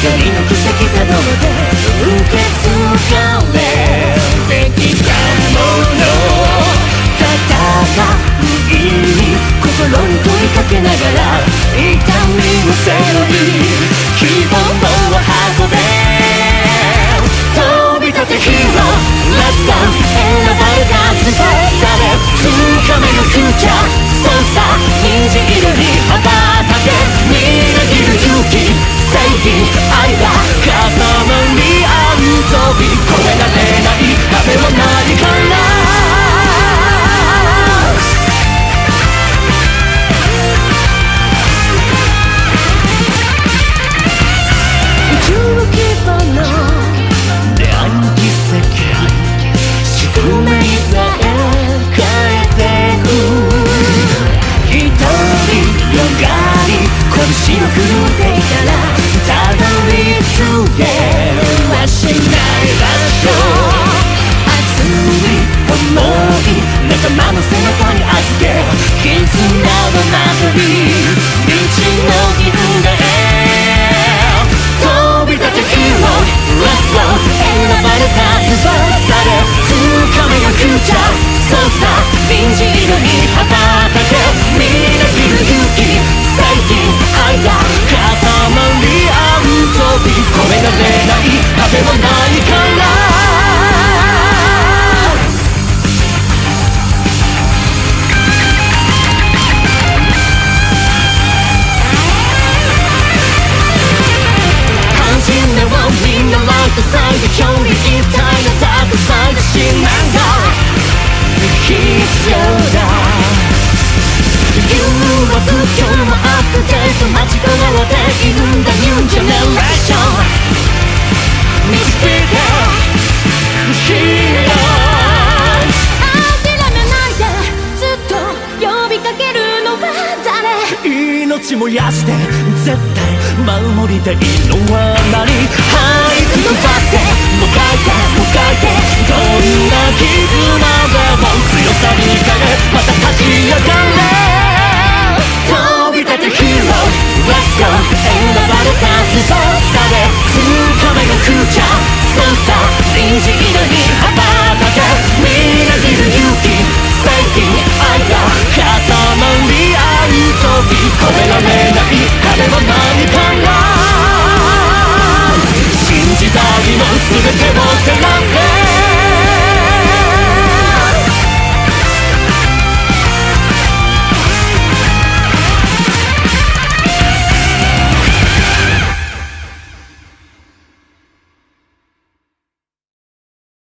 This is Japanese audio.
光の布石たどって受け継がれてきたもの戦う意味心に問いかけながら痛みを背負い希望を運べ飛び立てヒーロー Let's go 選ばれたつかめ操作白くてからたどり着けはしない際で表裏一体のダークサイド真なんだ必要だ。理由は不況もアップデート間違われているんだ。ニュージェネレーションミスピーカーヒーロー諦めないでずっと呼びかけるのは誰？命燃やして絶対守りたいのはない